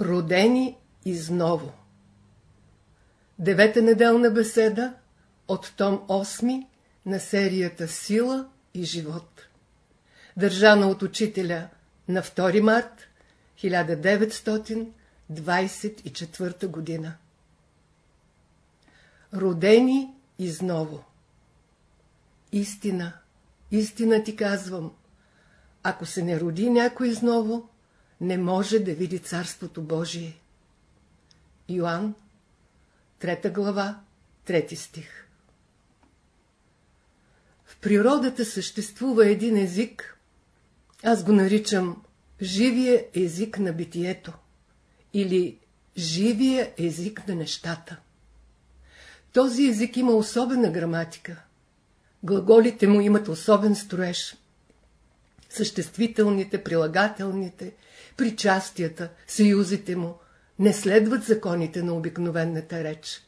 Родени изново Девета неделна беседа от том 8 на серията Сила и живот. Държана от учителя на 2 март 1924 година. Родени изново. Истина, истина ти казвам, ако се не роди някой изново, не може да види Царството Божие. Йоанн, 3 глава, 3 стих В природата съществува един език, аз го наричам живия език на битието или живия език на нещата. Този език има особена граматика. Глаголите му имат особен строеж. Съществителните, прилагателните, причастията, съюзите му не следват законите на обикновената реч.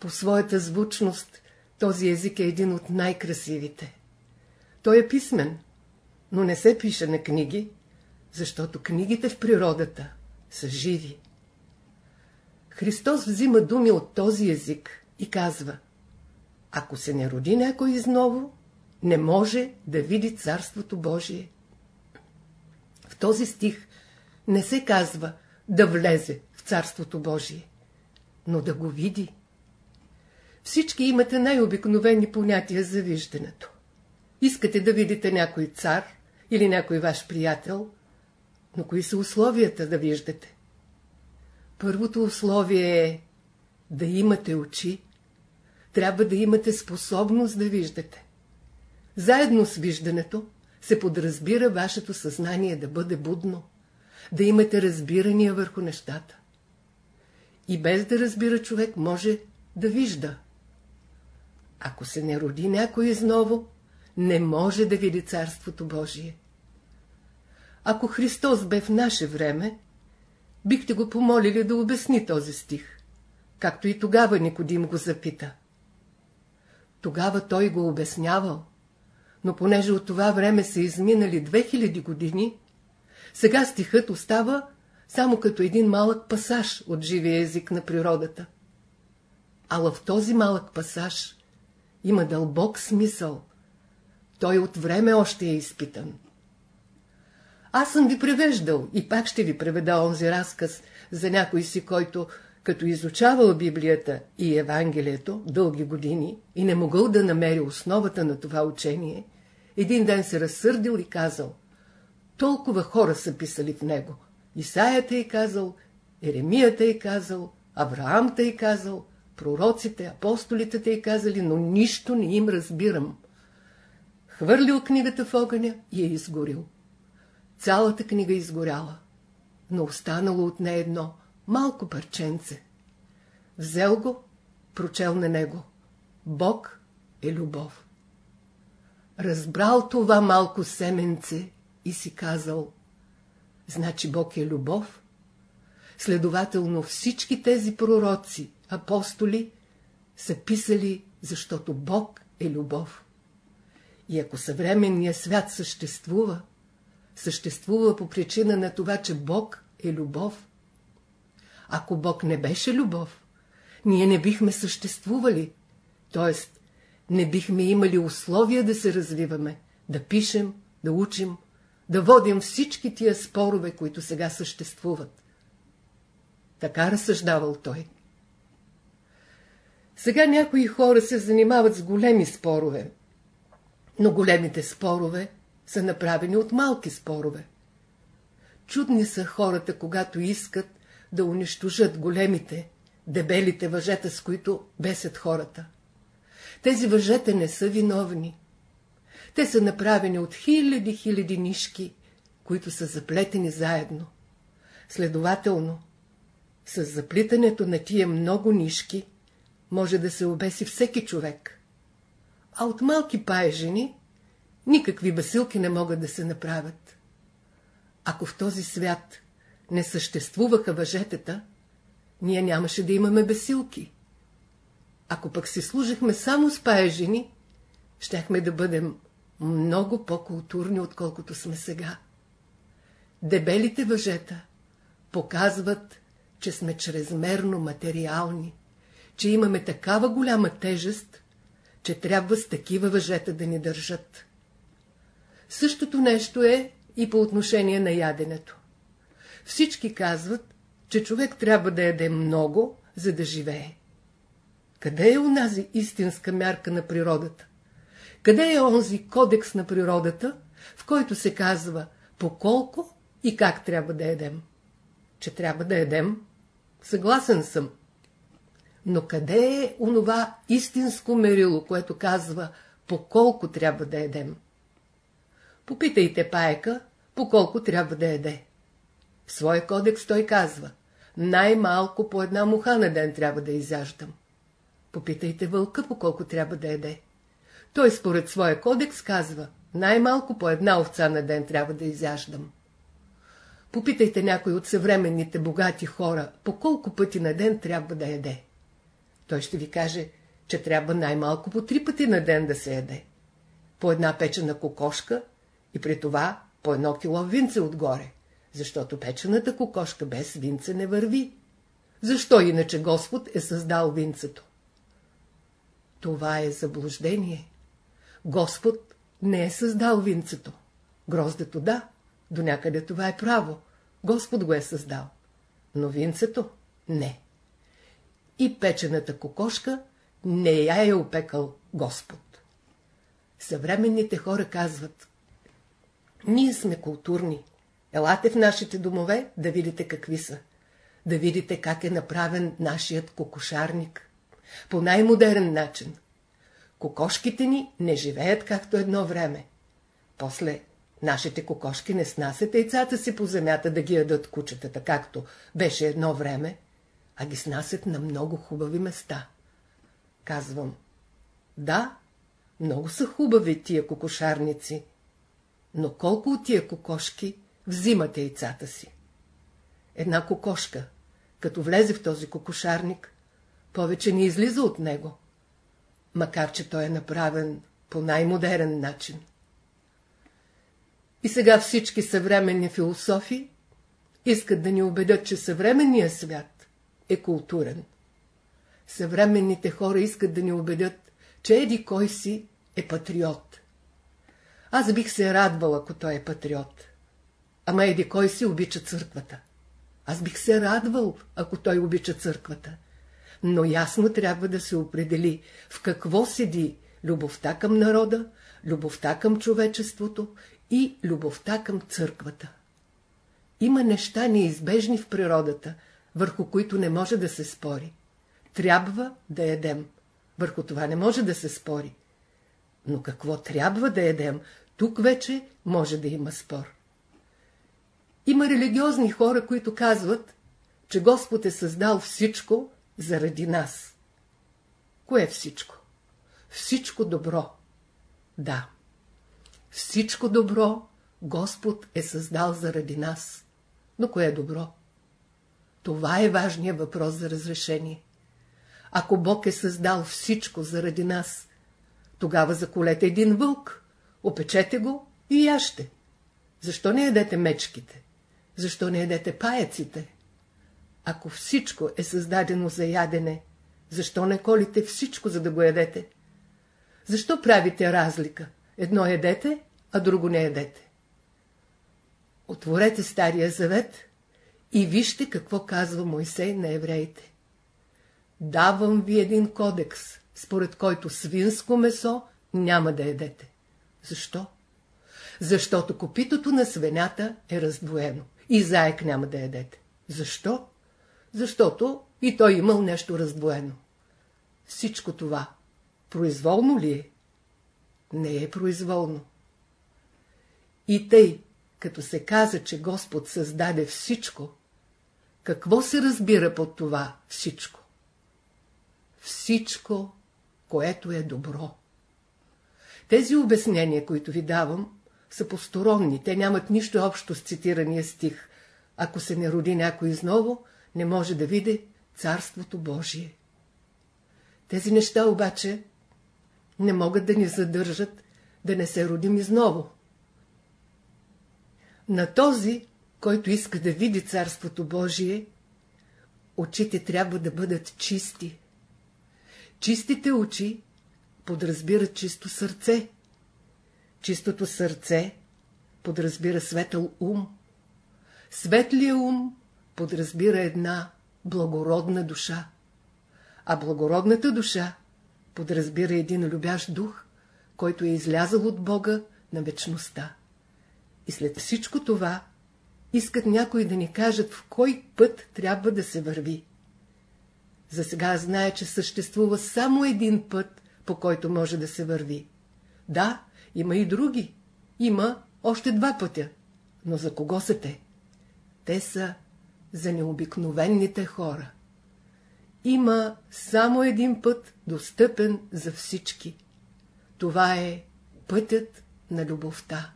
По своята звучност този език е един от най-красивите. Той е писмен, но не се пише на книги, защото книгите в природата са живи. Христос взима думи от този език и казва Ако се не роди някой изново, не може да види Царството Божие. В този стих не се казва да влезе в Царството Божие, но да го види. Всички имате най-обикновени понятия за виждането. Искате да видите някой цар или някой ваш приятел, но кои са условията да виждате? Първото условие е да имате очи. Трябва да имате способност да виждате. Заедно с виждането се подразбира вашето съзнание да бъде будно, да имате разбирания върху нещата. И без да разбира човек може да вижда. Ако се не роди някой изново, не може да види Царството Божие. Ако Христос бе в наше време, бихте го помолили да обясни този стих, както и тогава Никодим го запита. Тогава той го обяснявал, но понеже от това време са изминали 2000 години, сега стихът остава само като един малък пасаж от живия език на природата. Ала в този малък пасаж има дълбок смисъл. Той от време още е изпитан. Аз съм ви превеждал и пак ще ви преведа онзи разказ за някой си, който, като изучавал Библията и Евангелието дълги години и не могъл да намери основата на това учение, един ден се разсърдил и казал, толкова хора са писали в него. Исаята е казал, Еремията е казал, Авраам е казал, пророците, апостолите е казали, но нищо не им разбирам. Хвърлил книгата в огъня и е изгорил. Цялата книга изгоряла, но останало от нея едно малко парченце. Взел го, прочел на него. Бог е любов. Разбрал това малко семенце и си казал, значи Бог е любов. Следователно всички тези пророци, апостоли, са писали, защото Бог е любов. И ако съвременният свят съществува, съществува по причина на това, че Бог е любов. Ако Бог не беше любов, ние не бихме съществували, т.е. не бихме имали условия да се развиваме, да пишем, да учим, да водим всички тия спорове, които сега съществуват. Така разсъждавал той. Сега някои хора се занимават с големи спорове, но големите спорове са направени от малки спорове. Чудни са хората, когато искат да унищожат големите, дебелите въжета, с които бесят хората. Тези въжета не са виновни. Те са направени от хиляди-хиляди нишки, които са заплетени заедно. Следователно, с заплитането на тия много нишки може да се обеси всеки човек. А от малки паежени никакви басилки не могат да се направят. Ако в този свят не съществуваха въжетата, ние нямаше да имаме бесилки. Ако пък си служихме само с паежени, щяхме да бъдем много по-културни, отколкото сме сега. Дебелите въжета показват, че сме чрезмерно материални, че имаме такава голяма тежест, че трябва с такива въжета да ни държат. Същото нещо е и по отношение на яденето. Всички казват, че човек трябва да яде много, за да живее. Къде е онази истинска мярка на природата? Къде е онзи кодекс на природата, в който се казва по колко и как трябва да едем? Че трябва да едем? Съгласен съм. Но къде е онова истинско мерило, което казва по колко трябва да едем? Попитайте паека, по колко трябва да еде. В своя кодекс той казва, най-малко по една муха на ден трябва да изяждам. Попитайте вълка, по колко трябва да еде. Той според своя кодекс казва, най-малко по една овца на ден трябва да изяждам. Попитайте някой от съвременните богати хора, по колко пъти на ден трябва да еде. Той ще ви каже, че трябва най-малко по три пъти на ден да се еде. По една печена кокошка и при това по едно кило винце отгоре, защото печената кокошка без винце не върви. Защо иначе Господ е създал винцето? Това е заблуждение. Господ не е създал винцето. Гроздето да, до някъде това е право. Господ го е създал. Но винцето не. И печената кокошка не я е опекал Господ. Съвременните хора казват, ние сме културни. Елате в нашите домове да видите какви са. Да видите как е направен нашият кокошарник. По най-модерен начин. Кокошките ни не живеят както едно време. После нашите кокошки не снасят яйцата си по земята да ги ядат кучетата, както беше едно време, а ги снасят на много хубави места. Казвам, да, много са хубави тия кокошарници, но колко от тия кокошки взимат яйцата си? Една кокошка, като влезе в този кокошарник, повече не излиза от него, макар че той е направен по най-модерен начин. И сега всички съвременни философи искат да ни убедят, че съвременният свят е културен. Съвременните хора искат да ни убедят, че еди кой си е патриот. Аз бих се радвал, ако той е патриот. Ама еди кой си обича църквата. Аз бих се радвал, ако той обича църквата. Но ясно трябва да се определи в какво седи любовта към народа, любовта към човечеството и любовта към църквата. Има неща неизбежни в природата, върху които не може да се спори. Трябва да ядем. Върху това не може да се спори. Но какво трябва да ядем, тук вече може да има спор. Има религиозни хора, които казват, че Господ е създал всичко заради нас. Кое е всичко? Всичко добро. Да. Всичко добро Господ е създал заради нас. Но кое е добро? Това е важният въпрос за разрешение. Ако Бог е създал всичко заради нас, тогава заколете един вълк, опечете го и яще. Защо не едете мечките? Защо не едете паяците? Ако всичко е създадено за ядене, защо не колите всичко, за да го едете? Защо правите разлика? Едно едете, а друго не едете. Отворете Стария завет и вижте какво казва Мойсей на евреите. Давам ви един кодекс, според който свинско месо няма да едете. Защо? Защото копитото на свинята е раздвоено и заек няма да едете. Защо? Защото и той имал нещо раздвоено. Всичко това произволно ли е? Не е произволно. И тъй, като се каза, че Господ създаде всичко, какво се разбира под това всичко? Всичко, което е добро. Тези обяснения, които ви давам, са посторонни, те нямат нищо общо с цитирания стих. Ако се не роди някой изново, не може да види Царството Божие. Тези неща обаче не могат да ни задържат да не се родим изново. На този, който иска да види Царството Божие, очите трябва да бъдат чисти. Чистите очи подразбират чисто сърце. Чистото сърце подразбира светъл ум. Светлия ум подразбира една благородна душа. А благородната душа подразбира един любящ дух, който е излязъл от Бога на вечността. И след всичко това искат някои да ни кажат в кой път трябва да се върви. За сега знае, че съществува само един път, по който може да се върви. Да, има и други. Има още два пътя. Но за кого са те? Те са за необикновените хора. Има само един път, достъпен за всички. Това е пътят на любовта.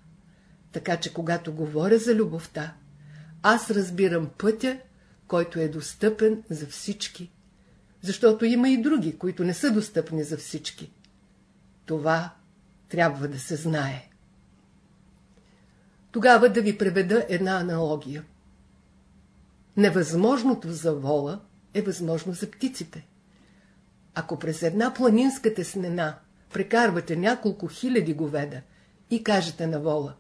Така че когато говоря за любовта, аз разбирам пътя, който е достъпен за всички. Защото има и други, които не са достъпни за всички. Това трябва да се знае. Тогава да ви преведа една аналогия. Невъзможното за вола е възможно за птиците. Ако през една планинска теснена прекарвате няколко хиляди говеда и кажете на вола,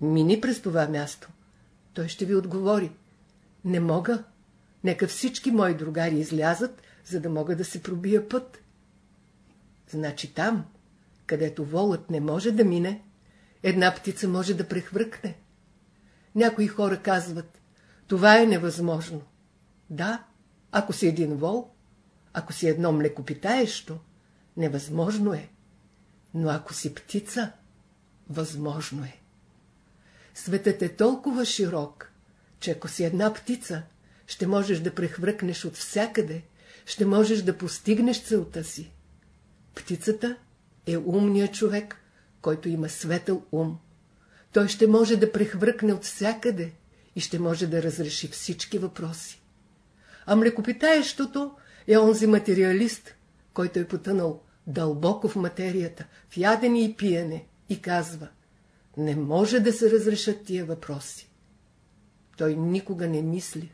мини през това място, той ще ви отговори, не мога, нека всички мои другари излязат, за да мога да се пробия път. Значи там, където волът не може да мине, една птица може да прехвъркне. Някои хора казват, това е невъзможно. Да, ако си един вол, ако си едно млекопитаещо, невъзможно е. Но ако си птица, възможно е. Светът е толкова широк, че ако си една птица, ще можеш да прехвъркнеш от всякъде, ще можеш да постигнеш целта си. Птицата е умният човек, който има светъл ум. Той ще може да прехвъркне от всякъде и ще може да разреши всички въпроси. А млекопитаещото е онзи материалист, който е потънал дълбоко в материята, в ядене и пиене и казва не може да се разрешат тия въпроси. Той никога не мисли.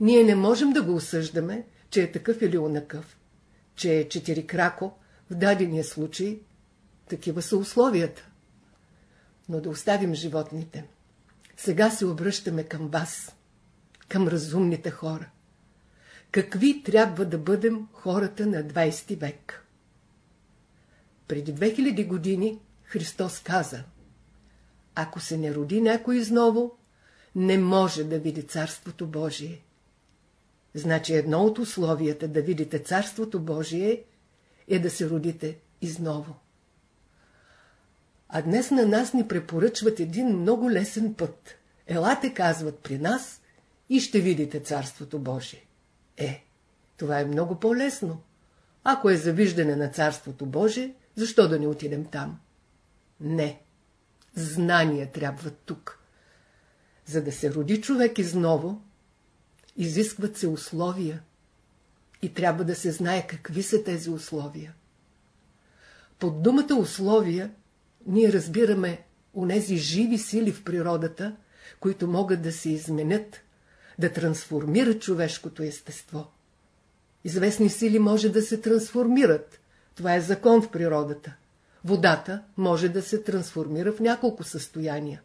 Ние не можем да го осъждаме, че е такъв или онакъв, че е четирикрако, в дадения случай, такива са условията. Но да оставим животните. Сега се обръщаме към вас, към разумните хора. Какви трябва да бъдем хората на 20 век? Преди 2000 години Христос каза Ако се не роди някой изново, не може да види Царството Божие. Значи едно от условията да видите Царството Божие е да се родите изново. А днес на нас ни препоръчват един много лесен път. Елате, казват при нас, и ще видите Царството Божие. Е, това е много по-лесно. Ако е за виждане на Царството Божие, защо да не отидем там? Не. Знания трябва тук. За да се роди човек изново, изискват се условия. И трябва да се знае какви са тези условия. Под думата условия ние разбираме онези живи сили в природата, които могат да се изменят, да трансформират човешкото естество. Известни сили може да се трансформират. Това е закон в природата. Водата може да се трансформира в няколко състояния,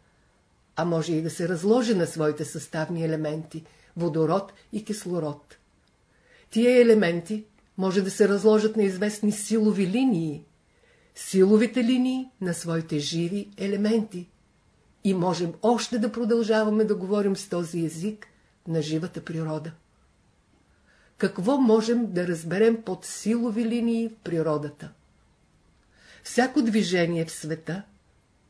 а може и да се разложи на своите съставни елементи – водород и кислород. Тия елементи може да се разложат на известни силови линии, силовите линии на своите живи елементи. И можем още да продължаваме да говорим с този език на живата природа. Какво можем да разберем под силови линии в природата? Всяко движение в света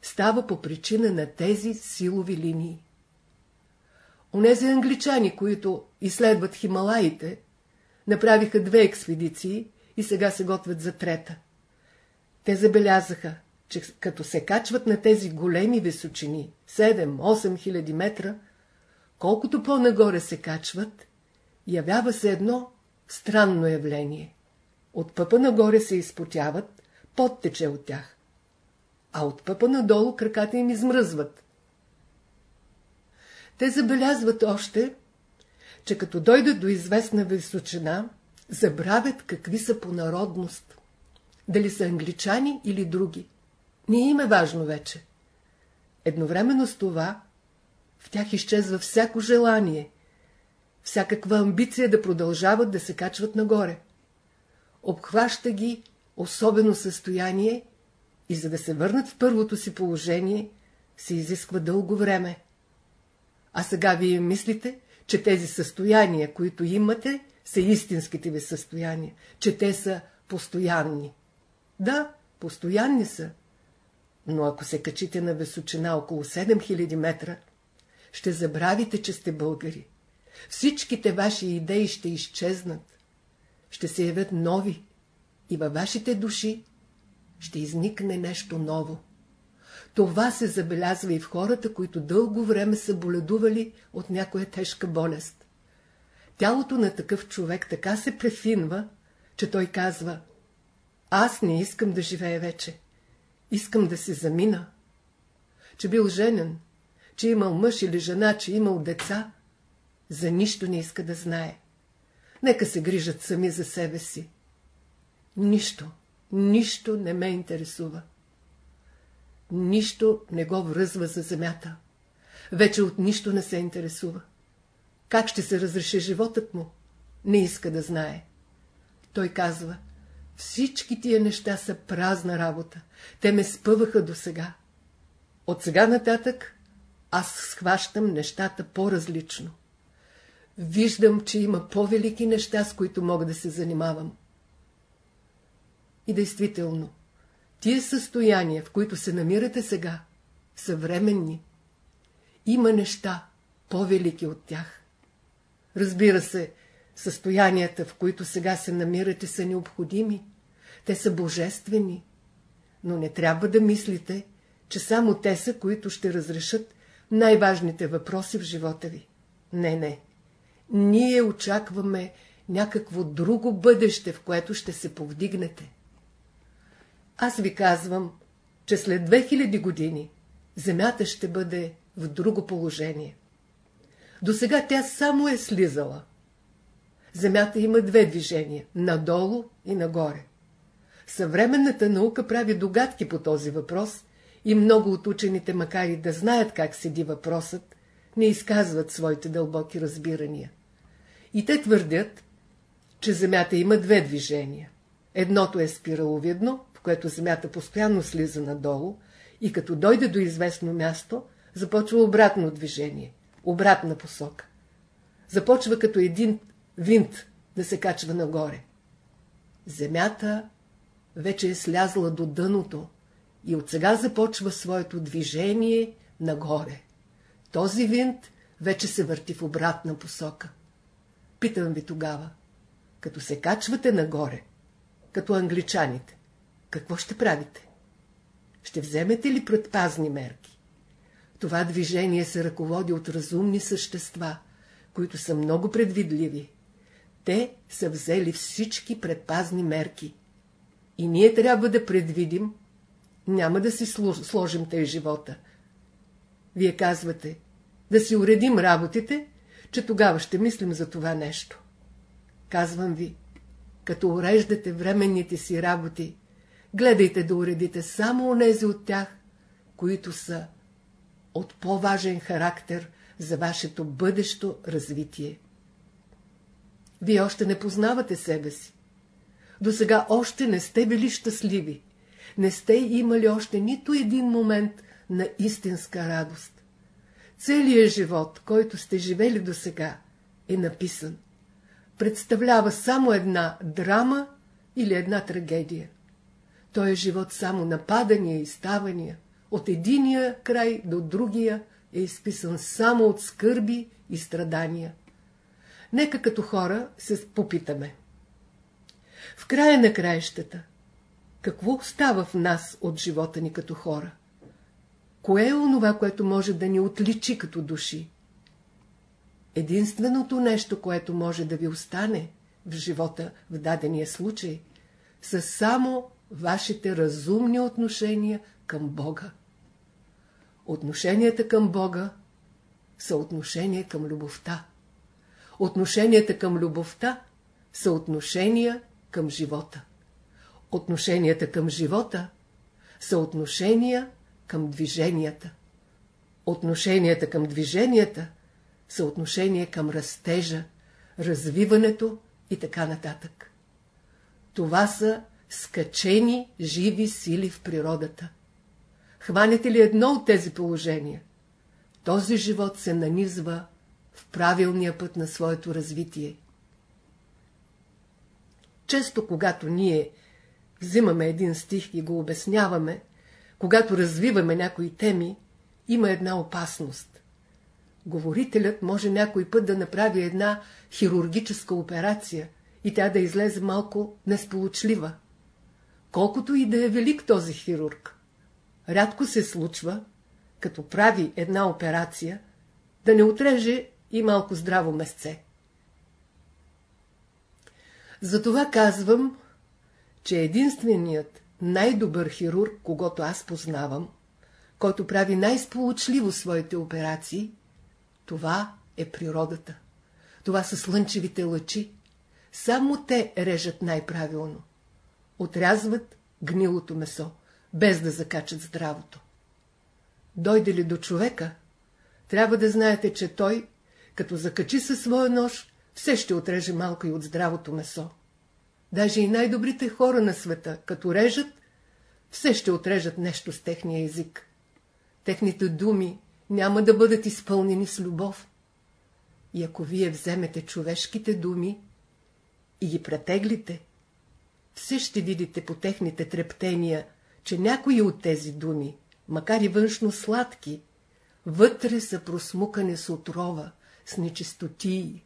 става по причина на тези силови линии. Онези англичани, които изследват Хималаите, направиха две експедиции и сега се готвят за трета. Те забелязаха, че като се качват на тези големи височини, 7-8 хиляди метра, колкото по-нагоре се качват, явява се едно странно явление. От пъпа нагоре се изпотяват, подтече от тях. А от пъпа надолу краката им измръзват. Те забелязват още, че като дойдат до известна височина, забравят какви са по народност. Дали са англичани или други. Не им е важно вече. Едновременно с това, в тях изчезва всяко желание, всякаква амбиция да продължават да се качват нагоре. Обхваща ги особено състояние и за да се върнат в първото си положение, се изисква дълго време. А сега вие мислите, че тези състояния, които имате, са истинските ви състояния, че те са постоянни. Да, постоянни са, но ако се качите на височина около 7000 метра, ще забравите, че сте българи. Всичките ваши идеи ще изчезнат. Ще се явят нови и във вашите души ще изникне нещо ново. Това се забелязва и в хората, които дълго време са боледували от някоя тежка болест. Тялото на такъв човек така се префинва, че той казва Аз не искам да живея вече. Искам да се замина. Че бил женен, че имал мъж или жена, че имал деца, за нищо не иска да знае. Нека се грижат сами за себе си. Нищо, нищо не ме интересува. Нищо не го връзва за земята. Вече от нищо не се интересува. Как ще се разреши животът му? Не иска да знае. Той казва, всички тия неща са празна работа. Те ме спъваха до сега. От сега нататък аз схващам нещата по-различно. Виждам, че има по-велики неща, с които мога да се занимавам. И действително, тия състояния, в които се намирате сега, са временни. Има неща по-велики от тях. Разбира се, състоянията, в които сега се намирате, са необходими. Те са божествени. Но не трябва да мислите, че само те са, които ще разрешат най-важните въпроси в живота ви. Не, не. Ние очакваме някакво друго бъдеще, в което ще се повдигнете. Аз ви казвам, че след 2000 години Земята ще бъде в друго положение. До сега тя само е слизала. Земята има две движения – надолу и нагоре. Съвременната наука прави догадки по този въпрос и много от учените, макар и да знаят как седи въпросът, не изказват своите дълбоки разбирания. И те твърдят, че Земята има две движения. Едното е спираловидно, в което Земята постоянно слиза надолу и като дойде до известно място, започва обратно движение, обратна посока. Започва като един винт да се качва нагоре. Земята вече е слязла до дъното и от сега започва своето движение нагоре. Този винт вече се върти в обратна посока. Питам ви тогава, като се качвате нагоре, като англичаните, какво ще правите? Ще вземете ли предпазни мерки? Това движение се ръководи от разумни същества, които са много предвидливи. Те са взели всички предпазни мерки. И ние трябва да предвидим, няма да си сложим тъй живота. Вие казвате, да си уредим работите, че тогава ще мислим за това нещо. Казвам ви, като уреждате временните си работи, гледайте да уредите само онези от тях, които са от по-важен характер за вашето бъдещо развитие. Вие още не познавате себе си. До сега още не сте били щастливи. Не сте имали още нито един момент на истинска радост. Целият живот, който сте живели до сега, е написан. Представлява само една драма или една трагедия. Той е живот само нападания и ставания. От единия край до другия е изписан само от скърби и страдания. Нека като хора се попитаме. В края на краищата, какво става в нас от живота ни като хора? Кое е онова, което може да ни отличи като души? Единственото нещо, което може да ви остане в живота в дадения случай, са само вашите разумни отношения към Бога. Отношенията към Бога са отношение към любовта. Отношенията към любовта са отношения към живота. Отношенията към живота са отношения към движенията. Отношенията към движенията са отношения към растежа, развиването и така нататък. Това са скачени живи сили в природата. Хванете ли едно от тези положения? Този живот се нанизва в правилния път на своето развитие. Често, когато ние взимаме един стих и го обясняваме, когато развиваме някои теми, има една опасност. Говорителят може някой път да направи една хирургическа операция и тя да излезе малко несполучлива. Колкото и да е велик този хирург, рядко се случва, като прави една операция, да не отреже и малко здраво месце. Затова казвам, че единственият най-добър хирург, когато аз познавам, който прави най-сполучливо своите операции, това е природата. Това са слънчевите лъчи. Само те режат най-правилно. Отрязват гнилото месо, без да закачат здравото. Дойде ли до човека, трябва да знаете, че той, като закачи със своя нож, все ще отреже малко и от здравото месо. Даже и най-добрите хора на света, като режат, все ще отрежат нещо с техния език. Техните думи няма да бъдат изпълнени с любов. И ако вие вземете човешките думи и ги претеглите, все ще видите по техните трептения, че някои от тези думи, макар и външно сладки, вътре са просмукане с отрова, с нечистотии.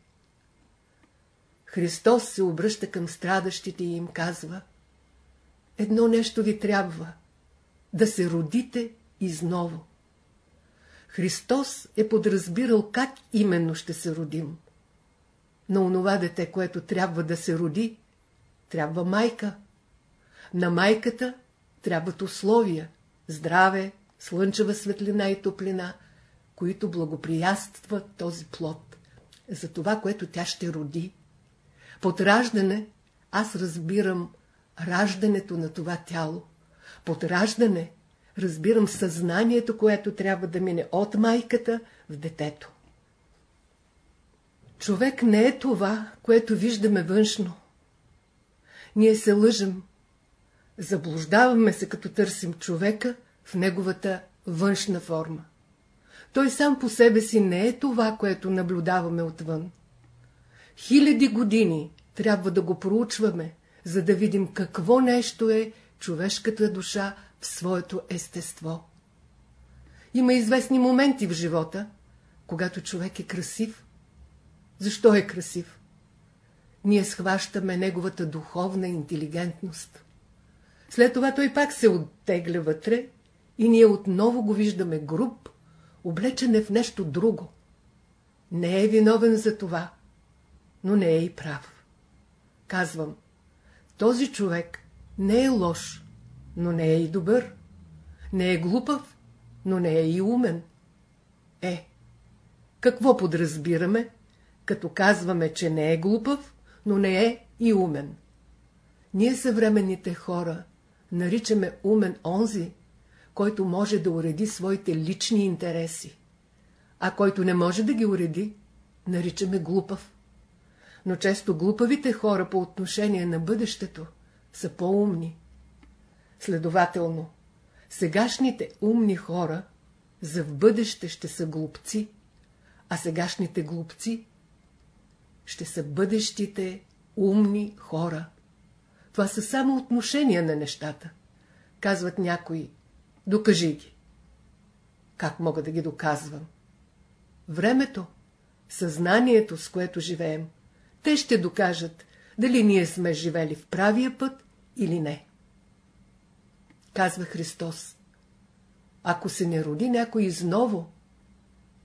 Христос се обръща към страдащите и им казва Едно нещо ви трябва – да се родите изново. Христос е подразбирал как именно ще се родим. На онова дете, което трябва да се роди, трябва майка. На майката трябват условия – здраве, слънчева светлина и топлина, които благоприятстват този плод, за това, което тя ще роди. Под раждане аз разбирам раждането на това тяло. Под раждане разбирам съзнанието, което трябва да мине от майката в детето. Човек не е това, което виждаме външно. Ние се лъжем. Заблуждаваме се, като търсим човека в неговата външна форма. Той сам по себе си не е това, което наблюдаваме отвън. Хиляди години трябва да го проучваме, за да видим какво нещо е човешката душа в своето естество. Има известни моменти в живота, когато човек е красив. Защо е красив? Ние схващаме неговата духовна интелигентност. След това той пак се оттегля вътре и ние отново го виждаме груб, облечен е в нещо друго. Не е виновен за това, но не е и прав. Казвам, този човек не е лош, но не е и добър. Не е глупав, но не е и умен. Е, какво подразбираме, като казваме, че не е глупав, но не е и умен? Ние съвременните хора наричаме умен онзи, който може да уреди своите лични интереси, а който не може да ги уреди, наричаме глупав. Но често глупавите хора по отношение на бъдещето са по-умни. Следователно, сегашните умни хора за в бъдеще ще са глупци, а сегашните глупци ще са бъдещите умни хора. Това са само отношения на нещата. Казват някои, докажи ги. Как мога да ги доказвам? Времето, съзнанието, с което живеем, те ще докажат, дали ние сме живели в правия път или не. Казва Христос. Ако се не роди някой изново,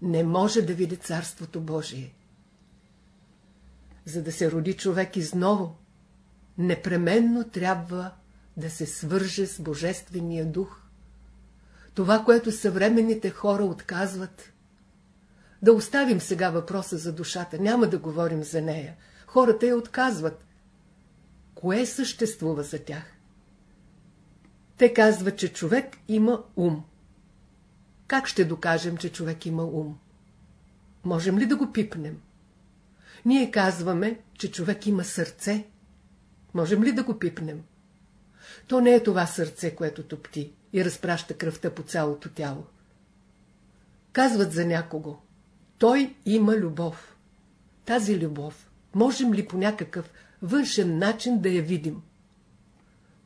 не може да види Царството Божие. За да се роди човек изново, непременно трябва да се свърже с Божествения дух. Това, което съвременните хора отказват. Да оставим сега въпроса за душата, няма да говорим за нея. Хората я отказват. Кое съществува за тях? Те казват, че човек има ум. Как ще докажем, че човек има ум? Можем ли да го пипнем? Ние казваме, че човек има сърце. Можем ли да го пипнем? То не е това сърце, което топти и разпраща кръвта по цялото тяло. Казват за някого. Той има любов. Тази любов можем ли по някакъв външен начин да я видим?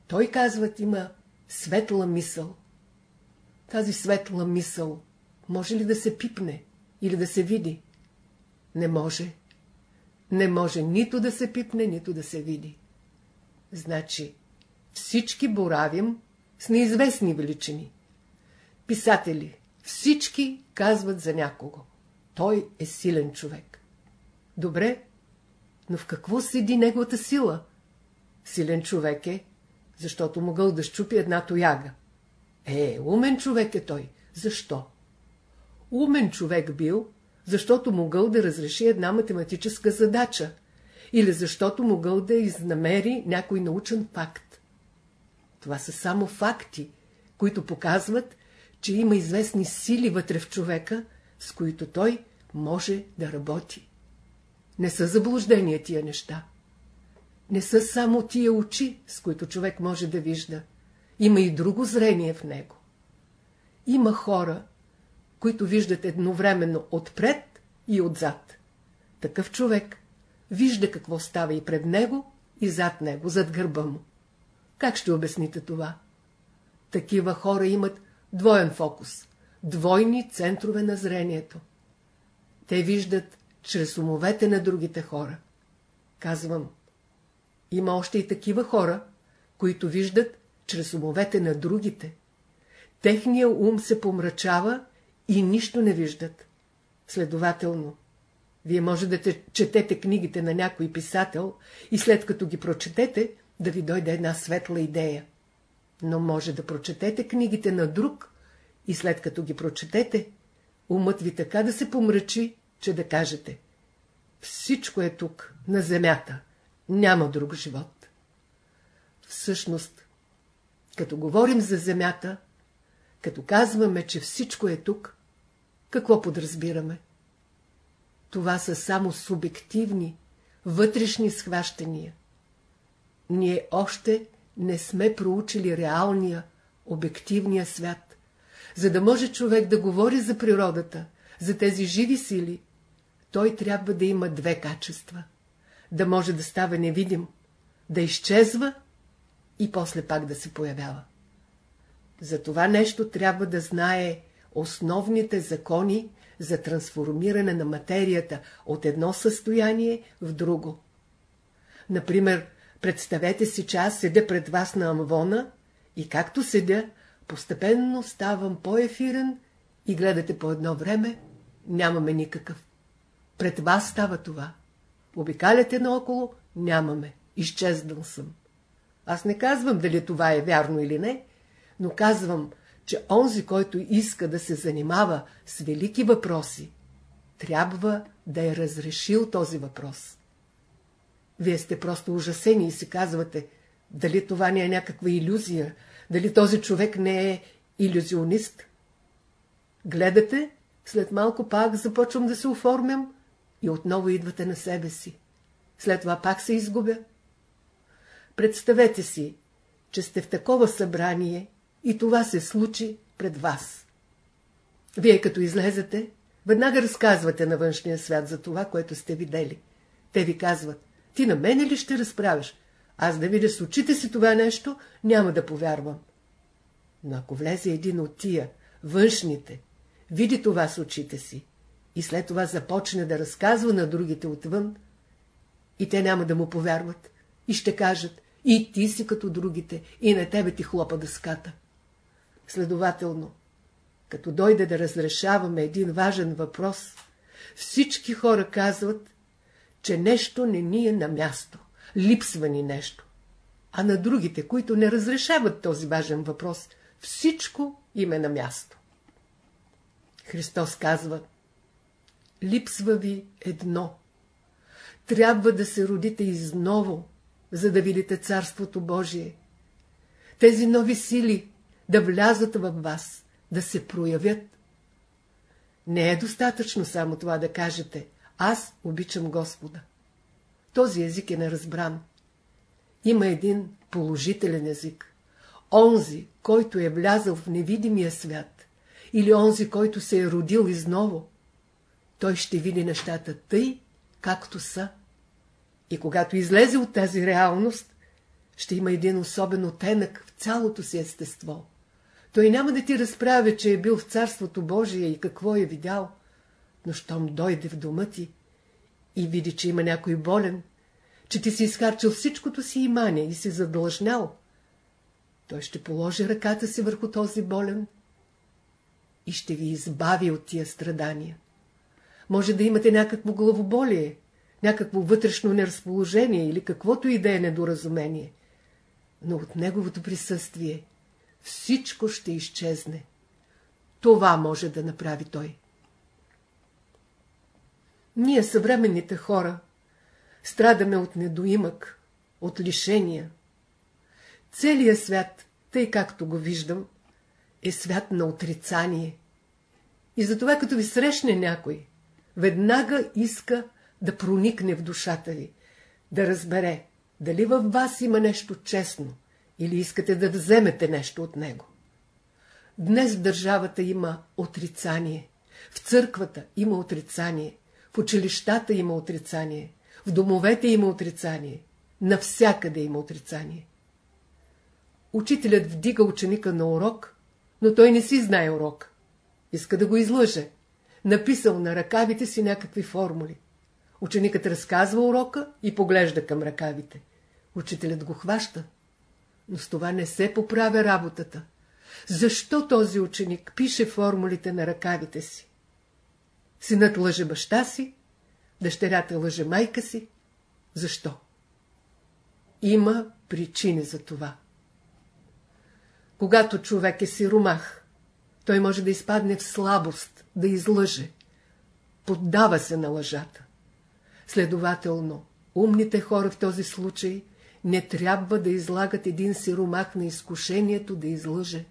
Той, казват, има светла мисъл. Тази светла мисъл може ли да се пипне или да се види? Не може. Не може нито да се пипне, нито да се види. Значи, всички боравим с неизвестни величини. Писатели, всички казват за някого. Той е силен човек. Добре, но в какво седи неговата сила? Силен човек е, защото могъл да щупи една тояга. Е, умен човек е той. Защо? Умен човек бил, защото могъл да разреши една математическа задача или защото могъл да изнамери някой научен факт. Това са само факти, които показват, че има известни сили вътре в човека, с които той може да работи. Не са заблуждения тия неща. Не са само тия очи, с които човек може да вижда. Има и друго зрение в него. Има хора, които виждат едновременно отпред и отзад. Такъв човек вижда какво става и пред него, и зад него, зад гърба му. Как ще обясните това? Такива хора имат двоен фокус, двойни центрове на зрението. Те виждат чрез умовете на другите хора. Казвам, има още и такива хора, които виждат чрез умовете на другите. Техния ум се помрачава и нищо не виждат. Следователно, вие може да те, четете книгите на някой писател и след като ги прочетете, да ви дойде една светла идея. Но може да прочетете книгите на друг и след като ги прочетете, умът ви така да се помрачи, че да кажете всичко е тук, на земята, няма друг живот. Всъщност, като говорим за земята, като казваме, че всичко е тук, какво подразбираме? Това са само субективни, вътрешни схващания. Ние още не сме проучили реалния, обективния свят. За да може човек да говори за природата, за тези живи сили, той трябва да има две качества. Да може да става невидим, да изчезва и после пак да се появява. За това нещо трябва да знае основните закони за трансформиране на материята от едно състояние в друго. Например, представете си, че аз седя пред вас на амвона и както седя, постепенно ставам по-ефирен и гледате по едно време, нямаме никакъв. Пред вас става това. Обикаляте наоколо, нямаме. Изчезнал съм. Аз не казвам дали това е вярно или не, но казвам, че онзи, който иска да се занимава с велики въпроси, трябва да е разрешил този въпрос. Вие сте просто ужасени и си казвате, дали това не е някаква иллюзия, дали този човек не е иллюзионист. Гледате, след малко пак започвам да се оформям и отново идвате на себе си. След това пак се изгубя. Представете си, че сте в такова събрание и това се случи пред вас. Вие като излезете, веднага разказвате на външния свят за това, което сте видели. Те ви казват, ти на мене ли ще разправяш? Аз да видя с очите си това нещо, няма да повярвам. Но ако влезе един от тия, външните, види това с очите си и след това започне да разказва на другите отвън, и те няма да му повярват, и ще кажат, и ти си като другите, и на тебе ти хлопа дъската. Следователно, като дойде да разрешаваме един важен въпрос, всички хора казват, че нещо не ни е на място, липсва ни нещо. А на другите, които не разрешават този важен въпрос, всичко им е на място. Христос казва, липсва ви едно. Трябва да се родите изново, за да видите Царството Божие. Тези нови сили да влязат във вас, да се проявят. Не е достатъчно само това да кажете «Аз обичам Господа». Този език е неразбран. Има един положителен език. Онзи, който е влязъл в невидимия свят, или онзи, който се е родил изново, той ще види нещата тъй, както са. И когато излезе от тази реалност, ще има един особен оттенък в цялото си естество. Той няма да ти разправя, че е бил в Царството Божие и какво е видял, но щом дойде в дома ти и види, че има някой болен, че ти си изхарчил всичкото си имание и си задължнял, той ще положи ръката си върху този болен и ще ви избави от тия страдания. Може да имате някакво главоболие, някакво вътрешно неразположение или каквото и да е недоразумение, но от неговото присъствие всичко ще изчезне. Това може да направи той. Ние, съвременните хора, страдаме от недоимък, от лишения. Целият свят, тъй както го виждам, е свят на отрицание. И затова, като ви срещне някой, веднага иска да проникне в душата ви, да разбере, дали във вас има нещо честно, или искате да вземете нещо от него. Днес в държавата има отрицание, в църквата има отрицание, училищата има отрицание, в домовете има отрицание, навсякъде има отрицание. Учителят вдига ученика на урок, но той не си знае урок. Иска да го излъже. Написал на ръкавите си някакви формули. Ученикът разказва урока и поглежда към ръкавите. Учителят го хваща. Но с това не се поправя работата. Защо този ученик пише формулите на ръкавите си? Синът лъже баща си, дъщерята лъже майка си. Защо? Има причини за това. Когато човек е сиромах, той може да изпадне в слабост, да излъже. Поддава се на лъжата. Следователно, умните хора в този случай не трябва да излагат един сиромах на изкушението да излъже.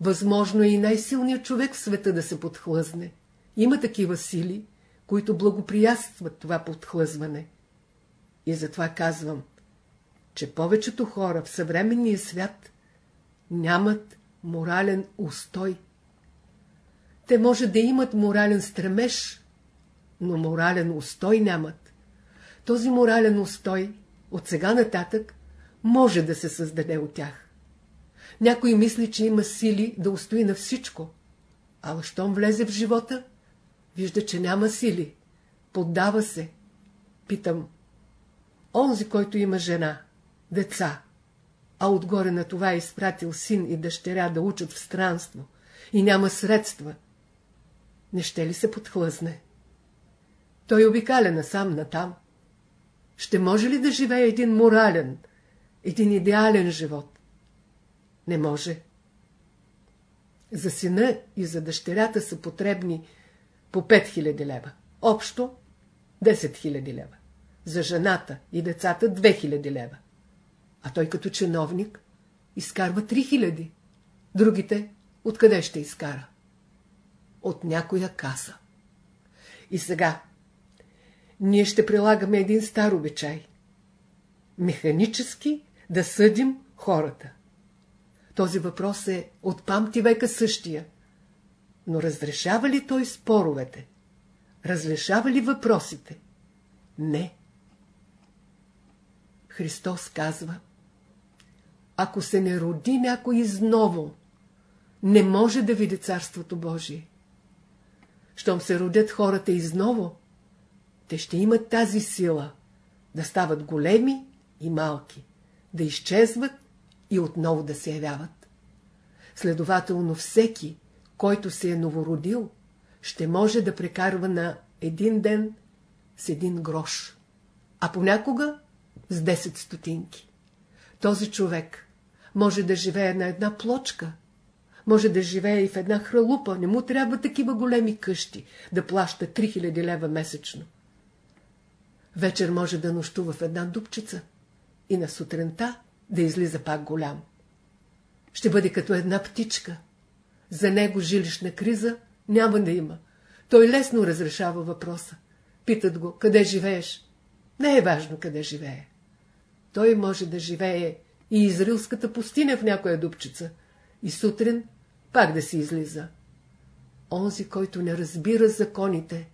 Възможно е и най-силният човек в света да се подхлъзне. Има такива сили, които благоприятстват това подхлъзване. И затова казвам, че повечето хора в съвременния свят нямат морален устой. Те може да имат морален стремеж, но морален устой нямат. Този морален устой от сега нататък може да се създаде от тях. Някой мисли, че има сили да устои на всичко, а щом влезе в живота, вижда, че няма сили, поддава се. Питам, онзи, който има жена, деца, а отгоре на това е изпратил син и дъщеря да учат в странство и няма средства, не ще ли се подхлъзне? Той обикаля насам натам. Ще може ли да живее един морален, един идеален живот? Не може. За сина и за дъщерята са потребни по 5000 лева. Общо 10 000 лева. За жената и децата 2000 лева. А той като чиновник изкарва 3000. Другите откъде ще изкара? От някоя каса. И сега ние ще прилагаме един стар обичай. Механически да съдим хората. Този въпрос е от памти века същия. Но разрешава ли той споровете? Разрешава ли въпросите? Не. Христос казва, ако се не роди някой изново, не може да види Царството Божие. Щом се родят хората изново, те ще имат тази сила да стават големи и малки, да изчезват и отново да се явяват. Следователно всеки, който се е новородил, ще може да прекарва на един ден с един грош, а понякога с 10 стотинки. Този човек може да живее на една плочка, може да живее и в една хралупа, не му трябва такива големи къщи, да плаща 3000 лева месечно. Вечер може да нощува в една дупчица и на сутринта да излиза пак голям. Ще бъде като една птичка. За него жилищна криза няма да има. Той лесно разрешава въпроса. Питат го, къде живееш? Не е важно къде живее. Той може да живее и Израилската пустиня в някоя дупчица. И сутрин пак да си излиза. Онзи, който не разбира законите,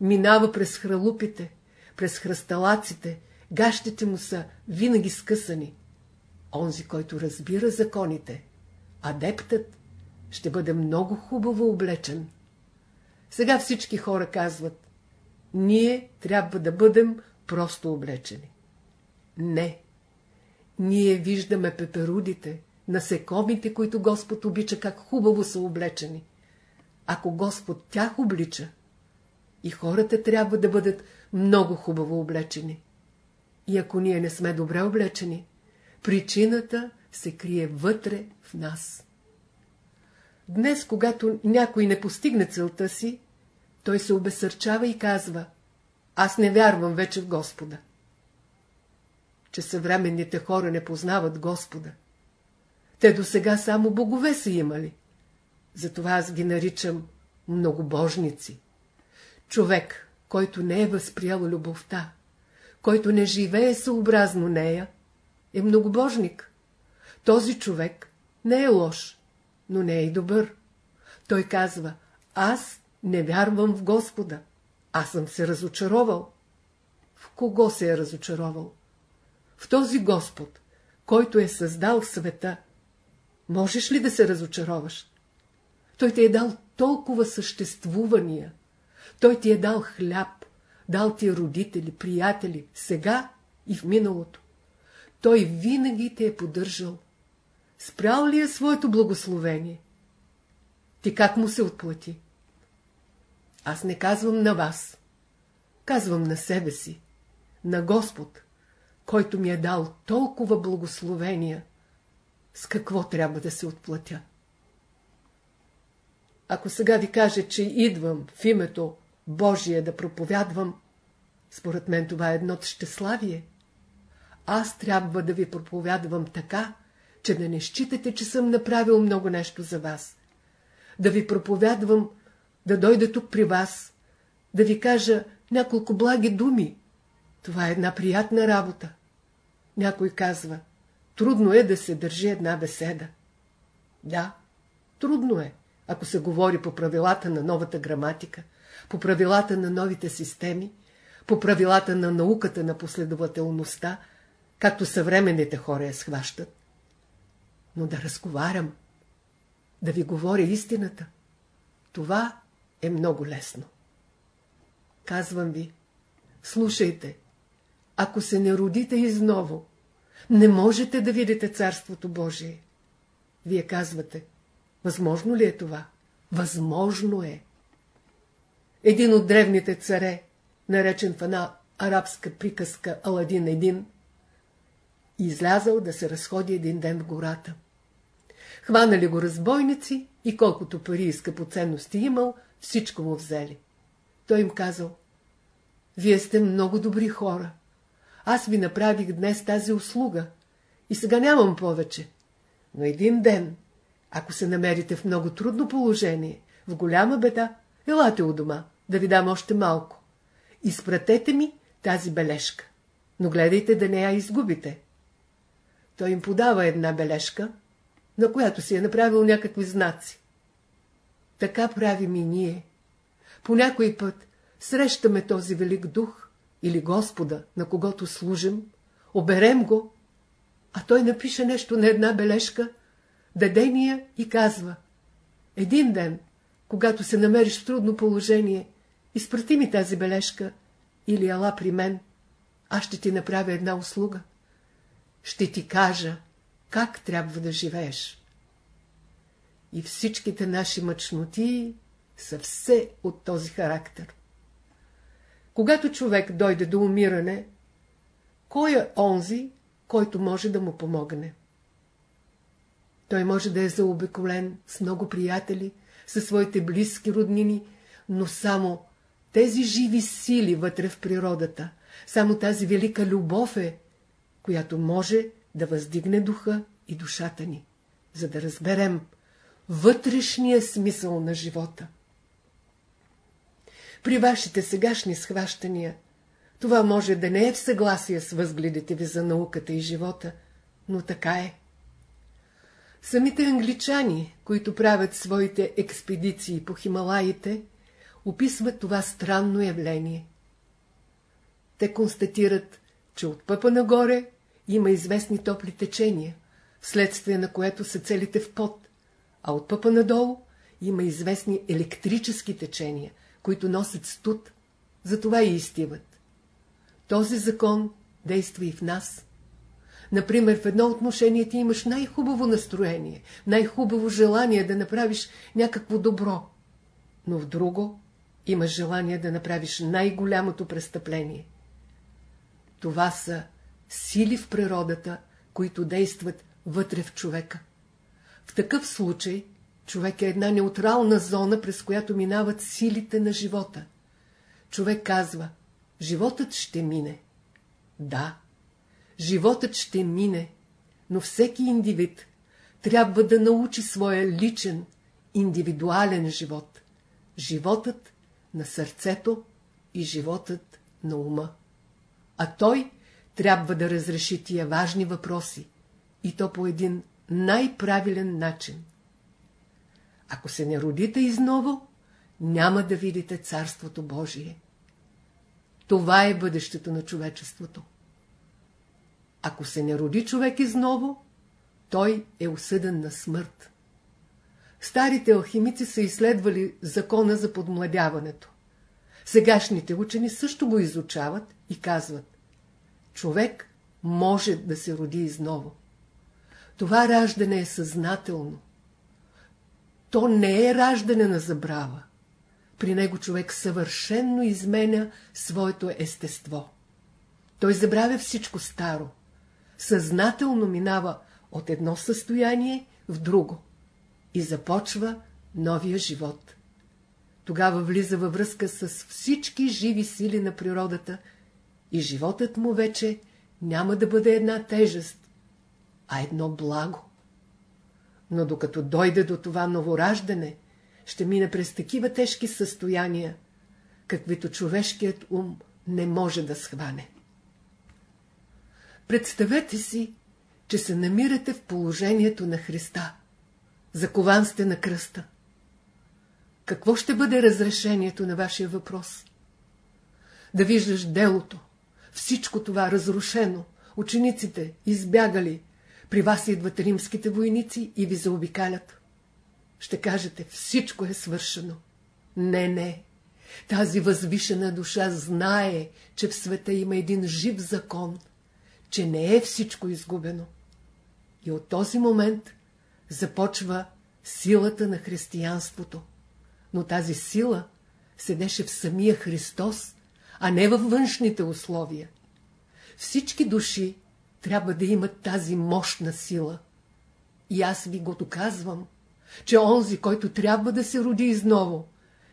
минава през хралупите, през хръсталаците, гащите му са винаги скъсани. Онзи, който разбира законите, адептът, ще бъде много хубаво облечен. Сега всички хора казват, ние трябва да бъдем просто облечени. Не. Ние виждаме пеперудите, насекомите, които Господ обича, как хубаво са облечени. Ако Господ тях облича, и хората трябва да бъдат много хубаво облечени. И ако ние не сме добре облечени, причината се крие вътре в нас. Днес, когато някой не постигне целта си, той се обесърчава и казва, аз не вярвам вече в Господа. Че съвременните хора не познават Господа. Те до сега само богове са имали. Затова аз ги наричам многобожници. Човек, който не е възприял любовта, който не живее съобразно нея, е многобожник. Този човек не е лош, но не е и добър. Той казва, аз не вярвам в Господа. Аз съм се разочаровал. В кого се е разочаровал? В този Господ, който е създал света. Можеш ли да се разочароваш? Той ти е дал толкова съществувания. Той ти е дал хляб, дал ти родители, приятели, сега и в миналото. Той винаги те е поддържал. Спрял ли е своето благословение? Ти как му се отплати? Аз не казвам на вас. Казвам на себе си, на Господ, който ми е дал толкова благословения. С какво трябва да се отплатя? Ако сега ви кажа, че идвам в името Божие да проповядвам, според мен това е едно щеславие. Аз трябва да ви проповядвам така, че да не считате, че съм направил много нещо за вас. Да ви проповядвам, да дойда тук при вас, да ви кажа няколко благи думи. Това е една приятна работа. Някой казва, трудно е да се държи една беседа. Да, трудно е, ако се говори по правилата на новата граматика, по правилата на новите системи, по правилата на науката на последователността, както съвременните хора я схващат. Но да разговарям, да ви говоря истината, това е много лесно. Казвам ви, слушайте, ако се не родите изново, не можете да видите Царството Божие. Вие казвате, възможно ли е това? Възможно е. Един от древните царе, наречен в една арабска приказка Аладин един, излязал да се разходи един ден в гората. Хванали го разбойници и колкото пари и скъпоценности имал, всичко му взели. Той им казал, вие сте много добри хора. Аз ви направих днес тази услуга и сега нямам повече. Но един ден, ако се намерите в много трудно положение, в голяма беда, елате у дома, да ви дам още малко. Изпратете ми тази бележка, но гледайте да не я изгубите. Той им подава една бележка, на която си е направил някакви знаци. Така правим и ние. По някой път срещаме този велик дух или Господа, на когото служим, оберем го, а той напише нещо на една бележка, даде ни я и казва Един ден, когато се намериш в трудно положение, изпрати ми тази бележка или ала при мен, аз ще ти направя една услуга. Ще ти кажа, как трябва да живееш и всичките наши мъчноти са все от този характер. Когато човек дойде до умиране, кой е онзи, който може да му помогне? Той може да е заобиколен с много приятели, със своите близки роднини, но само тези живи сили вътре в природата, само тази велика любов е, която може да въздигне духа и душата ни, за да разберем вътрешния смисъл на живота. При вашите сегашни схващания това може да не е в съгласие с възгледите ви за науката и живота, но така е. Самите англичани, които правят своите експедиции по Хималаите, описват това странно явление. Те констатират, че от пъпа нагоре има известни топли течения, вследствие на което се целите в пот, а от пъпа надолу има известни електрически течения, които носят студ, затова и изтиват. Този закон действа и в нас. Например, в едно отношение ти имаш най-хубаво настроение, най-хубаво желание да направиш някакво добро, но в друго имаш желание да направиш най-голямото престъпление. Това са сили в природата, които действат вътре в човека. В такъв случай човек е една неутрална зона, през която минават силите на живота. Човек казва, животът ще мине. Да, животът ще мине, но всеки индивид трябва да научи своя личен, индивидуален живот. Животът на сърцето и животът на ума. А той трябва да разреши тия важни въпроси, и то по един най-правилен начин. Ако се не родите изново, няма да видите Царството Божие. Това е бъдещето на човечеството. Ако се не роди човек изново, той е осъден на смърт. Старите алхимици са изследвали закона за подмладяването. Сегашните учени също го изучават и казват човек може да се роди изново. Това раждане е съзнателно. То не е раждане на забрава. При него човек съвършенно изменя своето естество. Той забравя всичко старо. Съзнателно минава от едно състояние в друго и започва новия живот. Тогава влиза във връзка с всички живи сили на природата и животът му вече няма да бъде една тежест, а едно благо. Но докато дойде до това новораждане, ще мине през такива тежки състояния, каквито човешкият ум не може да схване. Представете си, че се намирате в положението на Христа. Закован сте на кръста. Какво ще бъде разрешението на вашия въпрос? Да виждаш делото, всичко това разрушено, учениците избягали, при вас идват римските войници и ви заобикалят. Ще кажете, всичко е свършено. Не, не. Тази възвишена душа знае, че в света има един жив закон, че не е всичко изгубено. И от този момент започва силата на християнството. Но тази сила седеше в самия Христос, а не във външните условия. Всички души трябва да имат тази мощна сила. И аз ви го доказвам, че онзи, който трябва да се роди изново,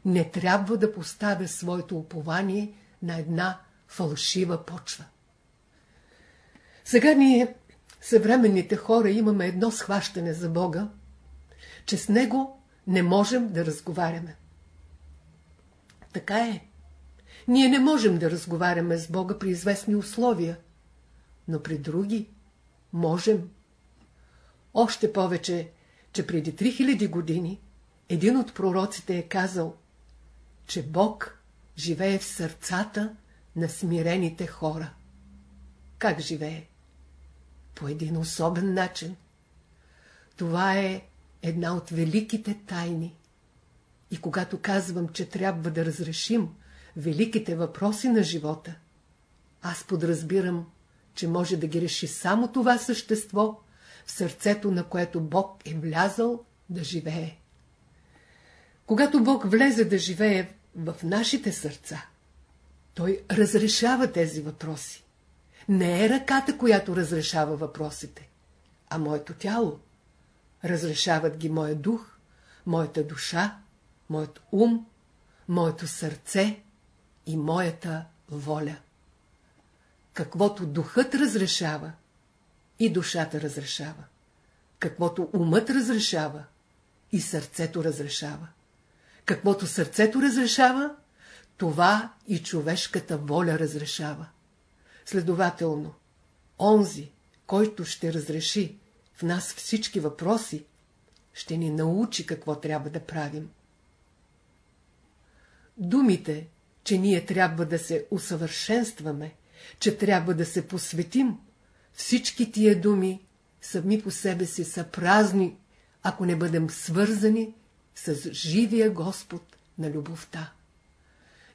не трябва да поставя своето упование на една фалшива почва. Сега ние, съвременните хора, имаме едно схващане за Бога, че с Него не можем да разговаряме. Така е. Ние не можем да разговаряме с Бога при известни условия, но при други можем. Още повече, че преди 3000 години един от пророците е казал, че Бог живее в сърцата на смирените хора. Как живее? По един особен начин. Това е една от великите тайни. И когато казвам, че трябва да разрешим великите въпроси на живота, аз подразбирам, че може да ги реши само това същество, в сърцето на което Бог е влязал да живее. Когато Бог влезе да живее в нашите сърца, Той разрешава тези въпроси. Не е ръката, която разрешава въпросите, а моето тяло. Разрешават ги моя дух, моята душа, моят ум, моето сърце и моята воля. Каквото духът разрешава, и душата разрешава. Каквото умът разрешава, и сърцето разрешава. Каквото сърцето разрешава, това и човешката воля разрешава. Следователно, онзи, който ще разреши в нас всички въпроси, ще ни научи какво трябва да правим. Думите, че ние трябва да се усъвършенстваме, че трябва да се посветим, всички тия думи сами по себе си са празни, ако не бъдем свързани с живия Господ на любовта.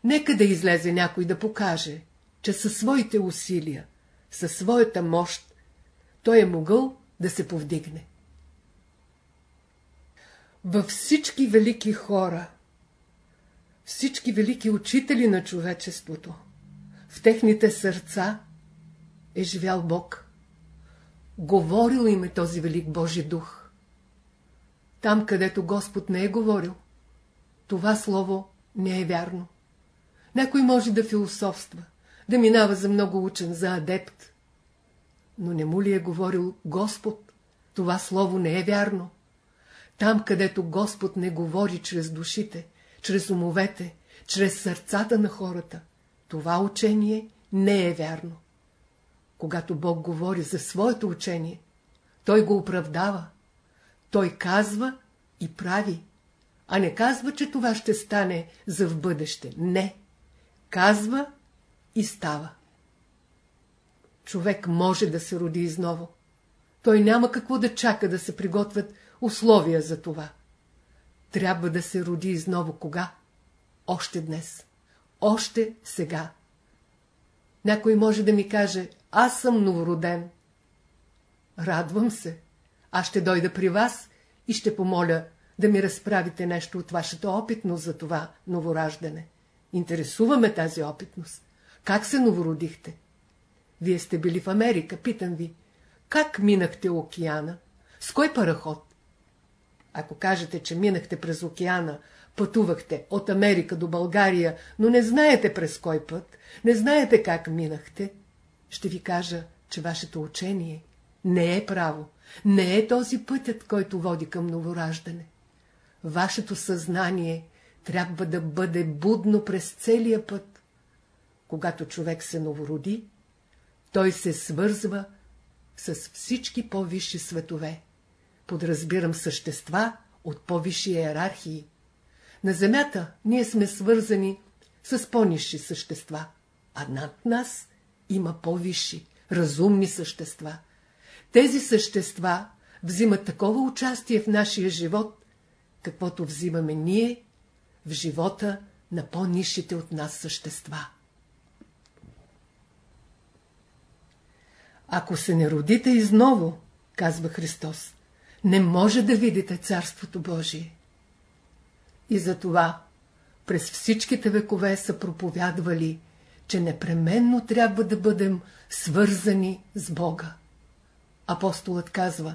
Нека да излезе някой да покаже, че със своите усилия, със своята мощ, той е могъл да се повдигне. Във всички велики хора, всички велики учители на човечеството, в техните сърца е живял Бог. Говорил им е този велик Божи дух. Там, където Господ не е говорил, това слово не е вярно. Някой може да философства, да минава за много учен, за адепт. Но не му ли е говорил Господ? Това слово не е вярно. Там, където Господ не говори чрез душите, чрез умовете, чрез сърцата на хората, това учение не е вярно. Когато Бог говори за своето учение, Той го оправдава. Той казва и прави, а не казва, че това ще стане за в бъдеще. Не. Казва и става. Човек може да се роди изново. Той няма какво да чака да се приготвят условия за това. Трябва да се роди изново кога? Още днес. Още сега. Някой може да ми каже, аз съм новороден. Радвам се. Аз ще дойда при вас и ще помоля да ми разправите нещо от вашата опитност за това новораждане. Интересуваме тази опитност. Как се новородихте? Вие сте били в Америка, питам ви. Как минахте океана? С кой параход? Ако кажете, че минахте през океана, пътувахте от Америка до България, но не знаете през кой път, не знаете как минахте, ще ви кажа, че вашето учение не е право, не е този пътят, който води към новораждане. Вашето съзнание трябва да бъде будно през целия път. Когато човек се новороди, той се свързва с всички по-висши светове. Подразбирам същества от по-висши иерархии. На земята ние сме свързани с по-низши същества, а над нас има по-висши, разумни същества. Тези същества взимат такова участие в нашия живот, каквото взимаме ние в живота на по-низшите от нас същества. Ако се не родите изново, казва Христос, не може да видите Царството Божие. И затова през всичките векове са проповядвали, че непременно трябва да бъдем свързани с Бога. Апостолът казва,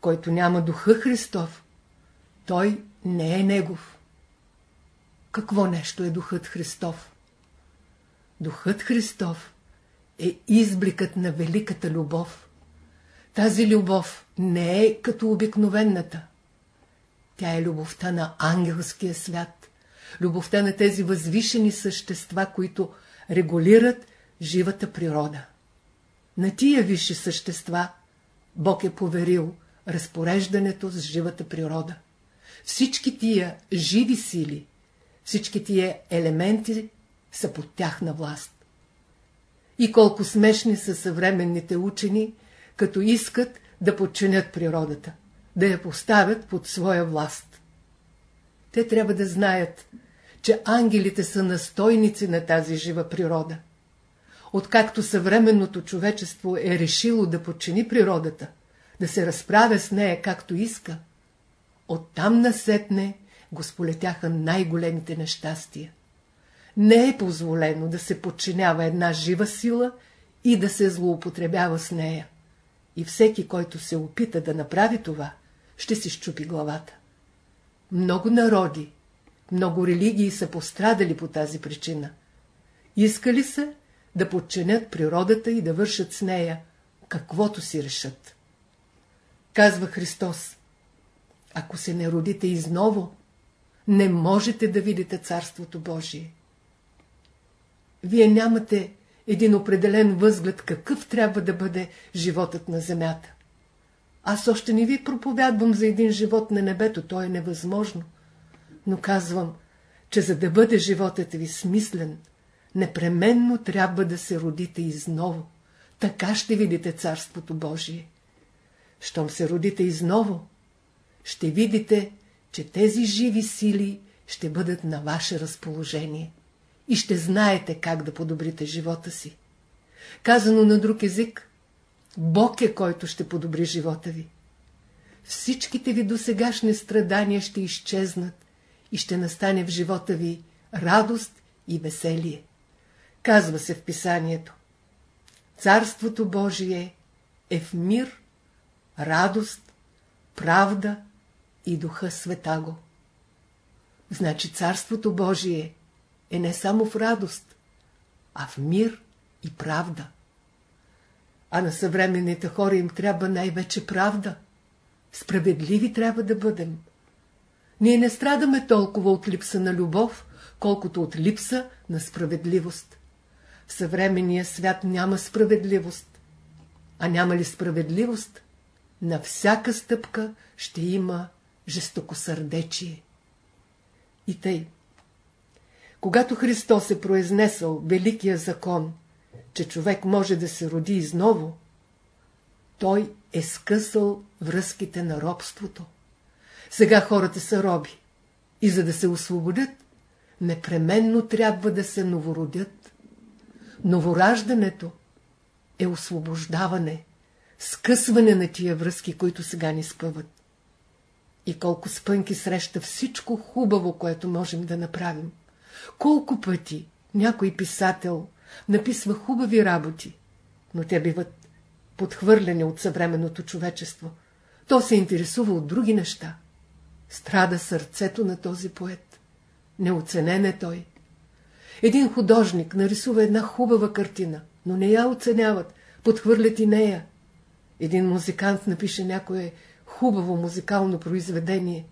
който няма духа Христов, той не е негов. Какво нещо е духът Христов? Духът Христов е избликът на великата любов. Тази любов не е като обикновената. Тя е любовта на ангелския свят, любовта на тези възвишени същества, които регулират живата природа. На тия висши същества Бог е поверил разпореждането с живата природа. Всички тия живи сили, всички тия елементи са под тяхна власт. И колко смешни са съвременните учени, като искат да подчинят природата, да я поставят под своя власт. Те трябва да знаят, че ангелите са настойници на тази жива природа. Откакто съвременното човечество е решило да подчини природата, да се разправя с нея както иска, оттам насетне го сполетяха най-големите нещастия. Не е позволено да се подчинява една жива сила и да се злоупотребява с нея. И всеки, който се опита да направи това, ще си щупи главата. Много народи, много религии са пострадали по тази причина. Искали са да подчинят природата и да вършат с нея каквото си решат. Казва Христос, ако се не родите изново, не можете да видите Царството Божие. Вие нямате един определен възглед какъв трябва да бъде животът на земята. Аз още не ви проповядвам за един живот на небето, то е невъзможно. Но казвам, че за да бъде животът ви смислен, непременно трябва да се родите изново. Така ще видите Царството Божие. Щом се родите изново, ще видите, че тези живи сили ще бъдат на ваше разположение и ще знаете как да подобрите живота си. Казано на друг език, Бог е който ще подобри живота ви. Всичките ви досегашни страдания ще изчезнат и ще настане в живота ви радост и веселие. Казва се в писанието. Царството Божие е в мир, радост, правда и духа святаго. Значи Царството Божие е не само в радост, а в мир и правда. А на съвременните хора им трябва най-вече правда. Справедливи трябва да бъдем. Ние не страдаме толкова от липса на любов, колкото от липса на справедливост. В съвременния свят няма справедливост. А няма ли справедливост, на всяка стъпка ще има жестокосърдечие. И тъй. Когато Христос е произнесъл великия закон, че човек може да се роди изново, той е скъсал връзките на робството. Сега хората са роби. И за да се освободят, непременно трябва да се новородят. Новораждането е освобождаване, скъсване на тия връзки, които сега ни спъват. И колко спънки среща всичко хубаво, което можем да направим. Колко пъти някой писател написва хубави работи, но те биват подхвърляни от съвременното човечество. То се интересува от други неща. Страда сърцето на този поет. Неоценен е той. Един художник нарисува една хубава картина, но не я оценяват, подхвърлят и нея. Един музикант напише някое хубаво музикално произведение,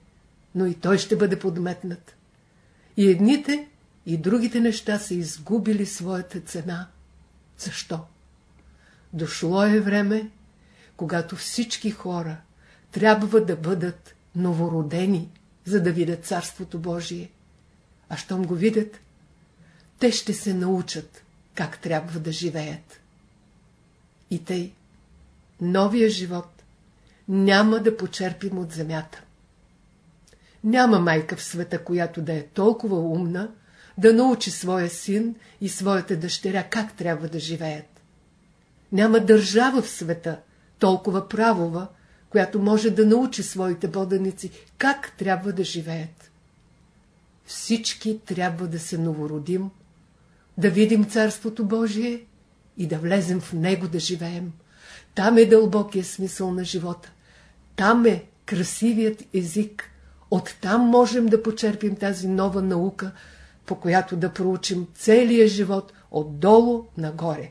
но и той ще бъде подметнат. И едните, и другите неща са изгубили своята цена. Защо? Дошло е време, когато всички хора трябва да бъдат новородени, за да видят Царството Божие. А щом го видят, те ще се научат как трябва да живеят. И тъй, новия живот няма да почерпим от земята. Няма майка в света, която да е толкова умна, да научи своя син и своята дъщеря как трябва да живеят. Няма държава в света, толкова правова, която може да научи своите боданици как трябва да живеят. Всички трябва да се новородим, да видим Царството Божие и да влезем в него да живеем. Там е дълбокия смисъл на живота. Там е красивият език. Оттам можем да почерпим тази нова наука, по която да проучим целия живот отдолу нагоре.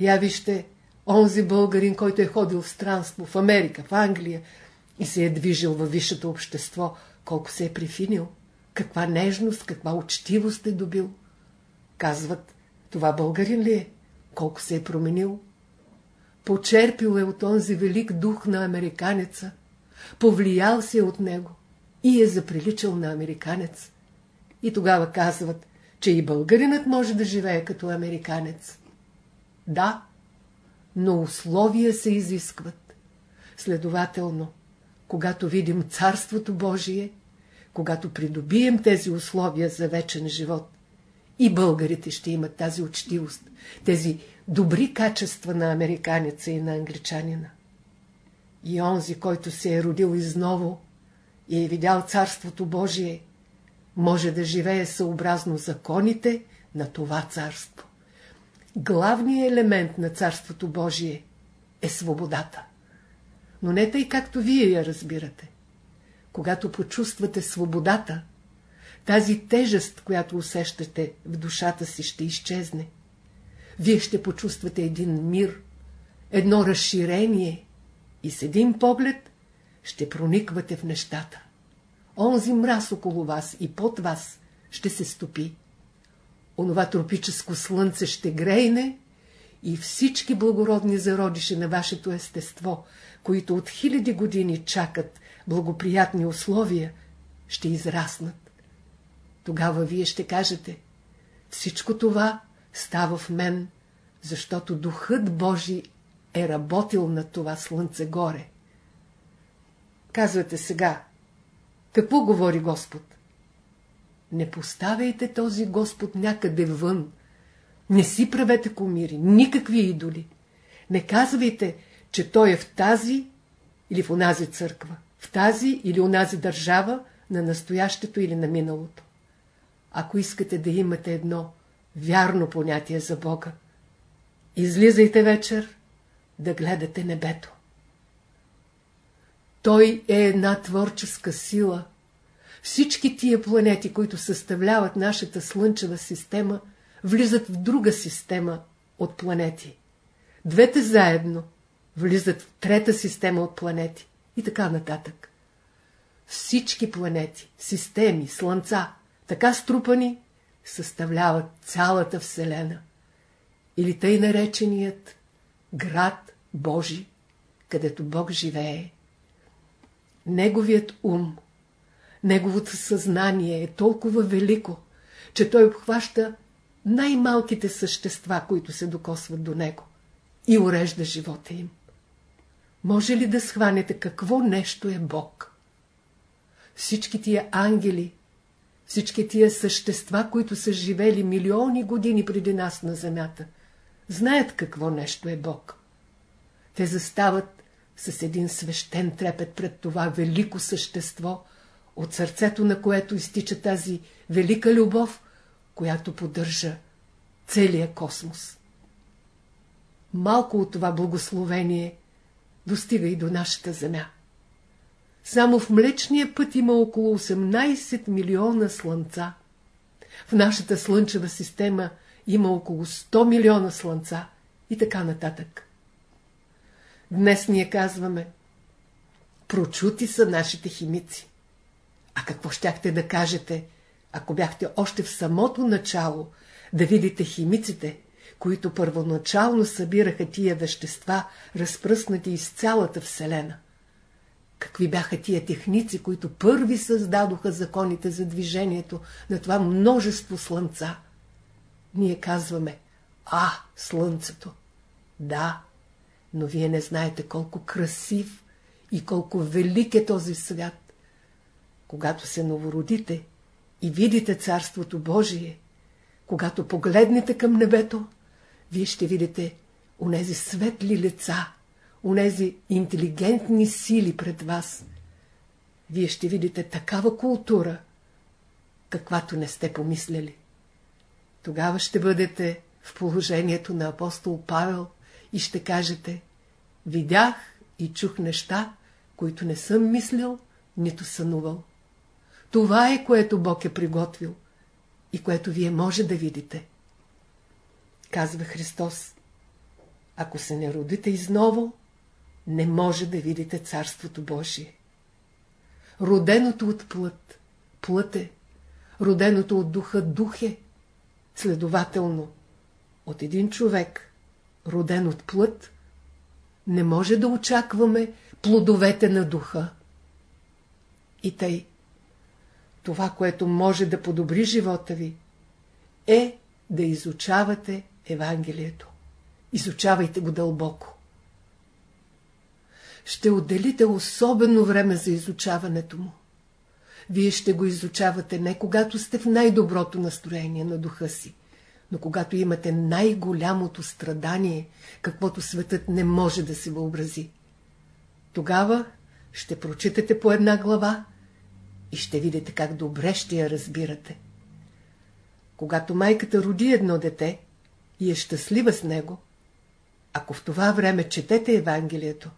Я вижте, онзи българин, който е ходил в странство в Америка, в Англия и се е движил във висшето общество, колко се е прифинил, каква нежност, каква учтивост е добил. Казват, това българин ли е? Колко се е променил? Почерпил е от онзи велик дух на американеца, повлиял се от него и е заприличал на американец. И тогава казват, че и българинът може да живее като американец. Да, но условия се изискват. Следователно, когато видим Царството Божие, когато придобием тези условия за вечен живот, и българите ще имат тази учтивост, тези добри качества на американеца и на англичанина. И онзи, който се е родил изново и е видял Царството Божие, може да живее съобразно законите на това царство. Главният елемент на Царството Божие е свободата. но не тъй както вие я разбирате. Когато почувствате свободата, тази тежест, която усещате в душата си, ще изчезне. Вие ще почувствате един мир, едно разширение и с един поглед ще прониквате в нещата. Онзи мраз около вас и под вас ще се стопи. Онова тропическо слънце ще грейне и всички благородни зародиши на вашето естество, които от хиляди години чакат благоприятни условия, ще израснат. Тогава вие ще кажете, всичко това става в мен, защото Духът Божий е работил на това слънце горе. Казвате сега, какво говори Господ? Не поставяйте този Господ някъде вън. Не си правете комири, никакви идоли. Не казвайте, че Той е в тази или в онази църква, в тази или онази държава, на настоящето или на миналото. Ако искате да имате едно вярно понятие за Бога, излизайте вечер да гледате небето. Той е една творческа сила. Всички тия планети, които съставляват нашата Слънчева система, влизат в друга система от планети. Двете заедно влизат в трета система от планети и така нататък. Всички планети, системи, слънца, така струпани, съставляват цялата Вселена. Или тъй нареченият град Божи, където Бог живее. Неговият ум, неговото съзнание е толкова велико, че той обхваща най-малките същества, които се докосват до него и урежда живота им. Може ли да схванете какво нещо е Бог? Всички тия ангели, всички тия същества, които са живели милиони години преди нас на земята, знаят какво нещо е Бог. Те застават с един свещен трепет пред това велико същество, от сърцето на което изтича тази велика любов, която поддържа целия космос. Малко от това благословение достига и до нашата земя. Само в Млечния път има около 18 милиона слънца. В нашата слънчева система има около 100 милиона слънца и така нататък. Днес ние казваме, прочути са нашите химици. А какво щяхте да кажете, ако бяхте още в самото начало да видите химиците, които първоначално събираха тия вещества, разпръснати из цялата Вселена? Какви бяха тия техници, които първи създадоха законите за движението на това множество слънца? Ние казваме, а, слънцето. Да, но вие не знаете колко красив и колко велик е този свят. Когато се новородите и видите Царството Божие, когато погледнете към небето, вие ще видите онези светли лица, онези интелигентни сили пред вас. Вие ще видите такава култура, каквато не сте помисляли. Тогава ще бъдете в положението на апостол Павел и ще кажете Видях и чух неща, които не съм мислил, нито сънувал. Това е, което Бог е приготвил и което вие може да видите. Казва Христос, ако се не родите изново, не може да видите Царството Божие. Роденото от плът, плът е, роденото от духа, дух е. Следователно, от един човек, роден от плът, не може да очакваме плодовете на духа. И тъй, това, което може да подобри живота ви, е да изучавате Евангелието. Изучавайте го дълбоко. Ще отделите особено време за изучаването му. Вие ще го изучавате не когато сте в най-доброто настроение на духа си, но когато имате най-голямото страдание, каквото светът не може да се въобрази. Тогава ще прочитате по една глава и ще видите как добре ще я разбирате. Когато майката роди едно дете и е щастлива с него, ако в това време четете Евангелието,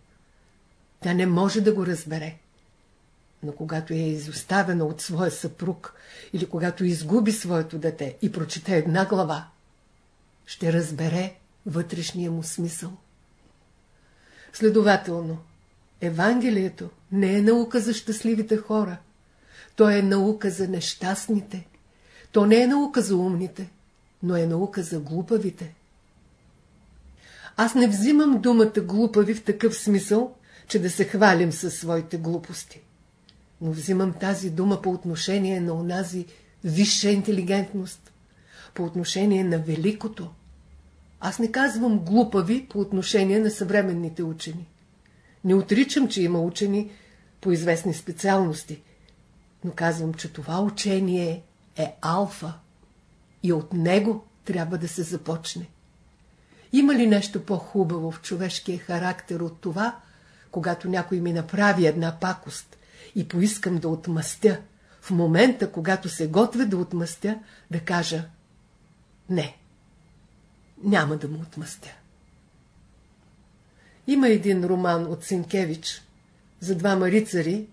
тя не може да го разбере. Но когато е изоставена от своя съпруг или когато изгуби своето дете и прочете една глава, ще разбере вътрешния му смисъл. Следователно, Евангелието не е наука за щастливите хора. То е наука за нещастните. То не е наука за умните, но е наука за глупавите. Аз не взимам думата глупави в такъв смисъл, че да се хвалим със своите глупости. Но взимам тази дума по отношение на онази висша интелигентност, по отношение на великото. Аз не казвам глупави по отношение на съвременните учени. Не отричам, че има учени по известни специалности, но казвам, че това учение е алфа и от него трябва да се започне. Има ли нещо по-хубаво в човешкия характер от това, когато някой ми направи една пакост и поискам да отмъстя, в момента, когато се готвя да отмъстя, да кажа не, няма да му отмъстя. Има един роман от Сенкевич за двама рицари,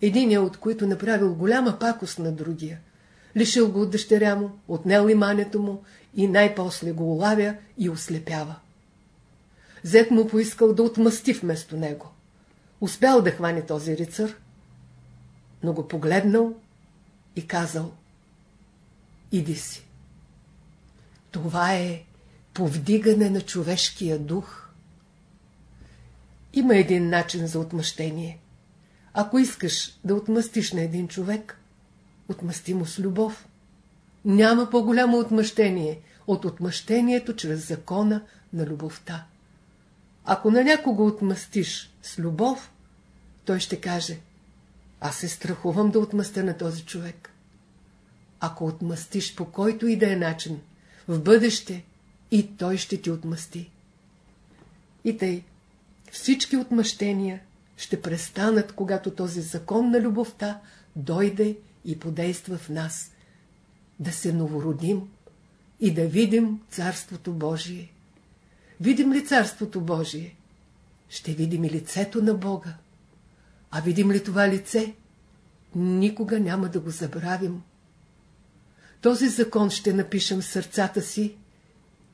единия от които направил голяма пакост на другия. Лишил го от дъщеря му, отнел имането му и най-после го улавя и ослепява. Зет му поискал да отмъсти вместо него. Успял да хване този рицар, но го погледнал и казал Иди си. Това е повдигане на човешкия дух. Има един начин за отмъщение. Ако искаш да отмъстиш на един човек, отмъсти му с любов. Няма по-голямо отмъщение от отмъщението чрез закона на любовта. Ако на някого отмъстиш с любов, той ще каже Аз се страхувам да отмъстя на този човек. Ако отмъстиш по който и да е начин, в бъдеще и той ще ти отмъсти. И тъй, всички отмъщения ще престанат, когато този закон на любовта дойде и подейства в нас. Да се новородим и да видим Царството Божие. Видим ли Царството Божие? Ще видим и лицето на Бога. А видим ли това лице? Никога няма да го забравим. Този закон ще напишем в сърцата си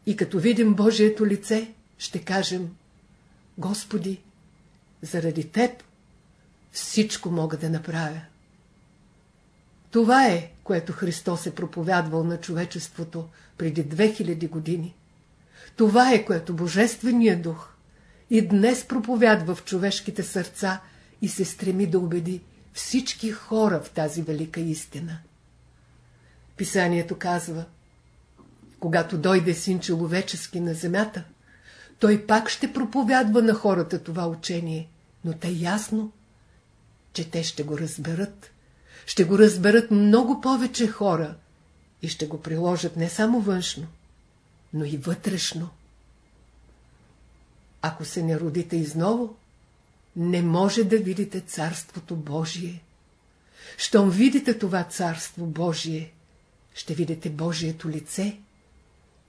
и като видим Божието лице, ще кажем Господи, заради Теб всичко мога да направя. Това е, което Христос е проповядвал на човечеството преди 2000 години. Това е, което Божественият дух и днес проповядва в човешките сърца и се стреми да убеди всички хора в тази велика истина. Писанието казва, когато дойде син човечески на земята, той пак ще проповядва на хората това учение, но те ясно, че те ще го разберат. Ще го разберат много повече хора и ще го приложат не само външно, но и вътрешно. Ако се не родите изново, не може да видите Царството Божие. Щом видите това Царство Божие, ще видите Божието лице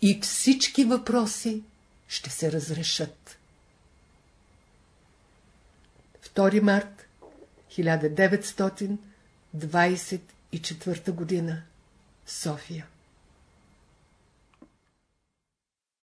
и всички въпроси ще се разрешат. 2 март 1924 година София